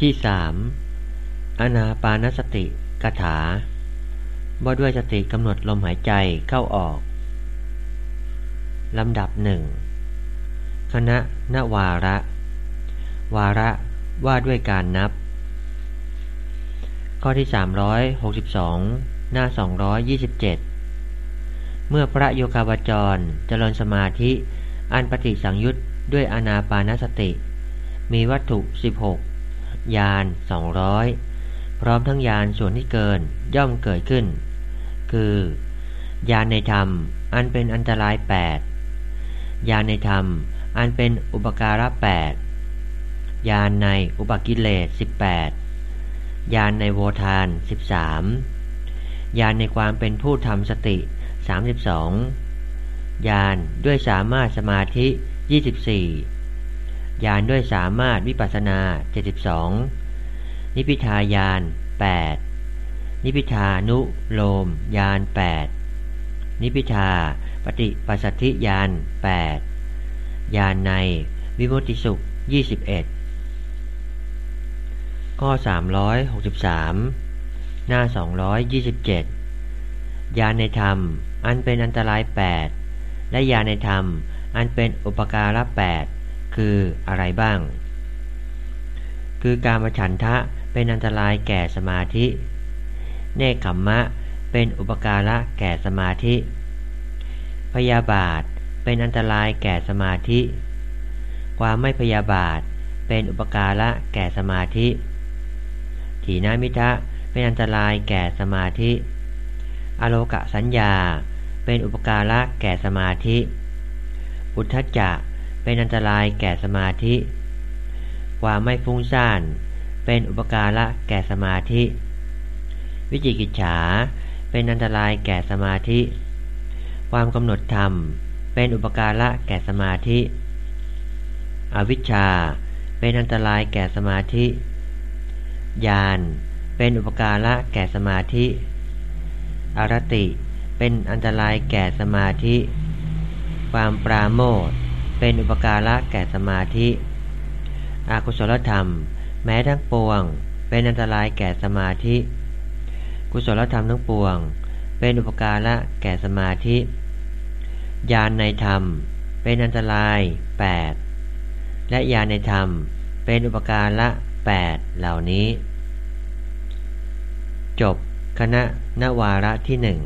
ที่สามอนาปานสติกถาว่าด้วยสติกำหนดลมหายใจเข้าออก ลำดับหนึ่งคณะนวาระ วาระว่าด้วยการนับ ข้อที่ 362 หน้า 227 เมื่อพระโยคาวจรเจริญสมาธิ อันปฏิสังยุตด้วยอนาปานสติ มีวัตถุ 16 ยาน200พร้อมทั้งยานส่วนที่เกินย่อมเกิดขึ้น คือ ยานในธรรมอันเป็นอันตราย8ยานในธรรมอันเป็นอุปการะ8ยานในอุปกิเลส18ยานในโวทาน13ยานในความเป็นผู้ทำสติ32ยานด้วยสามารถสมาธิ24 ยานด้วยสามารถวิปัสนา 72 นิพิทายาน 8 นิพิทานุโลมยาน 8 นิพิทาปฏิปัสสธิยาน 8 ยานในวิมุติสุข 21 ข้อ 363 หน้า 227 ยานในธรรม อันเป็นอันตราย 8 และยานในธรรม อันเป็นอุปการะ8 คืออะไรบ้าง คือการมฉันทะเป็นอันตรายแก่สมาธิ เนคขมมะเป็นอุปการะแก่สมาธิ พยาบาทเป็นอันตรายแก่สมาธิ ความไม่พยาบาทเป็นอุปการะแก่สมาธิ ถีนามิทะเป็นอันตรายแก่สมาธิ อโลกะสัญญาเป็นอุปการะแก่สมาธิ อุทธจะ เป็นอันตรายแก่สมาธิ ความไม่ฟุ้งซ่าน เป็นอุปการะแก่สมาธิ วิจิกิจฉา เป็นอันตรายแก่สมาธิ ความกำหนดธรรม เป็นอุปการะแก่สมาธิ อวิชชา เป็นอันตรายแก่สมาธิ ญาณ เป็นอุปการะแก่สมาธิ อารติ เป็นอันตรายแก่สมาธิ ความปราโมท เป็นอุปการะแก่สมาธิอากุศลธรรม แม้ทั้งปวง เป็นอันตรายแก่สมาธิ กุศลธรรมทั้งปวง เป็นอุปการะแก่สมาธิ ญาณในธรรม เป็นอันตราย 8 และญาณในธรรม เป็นอุปการะ 8 เหล่านี้ จบคณะนวาระที่หนึ่ง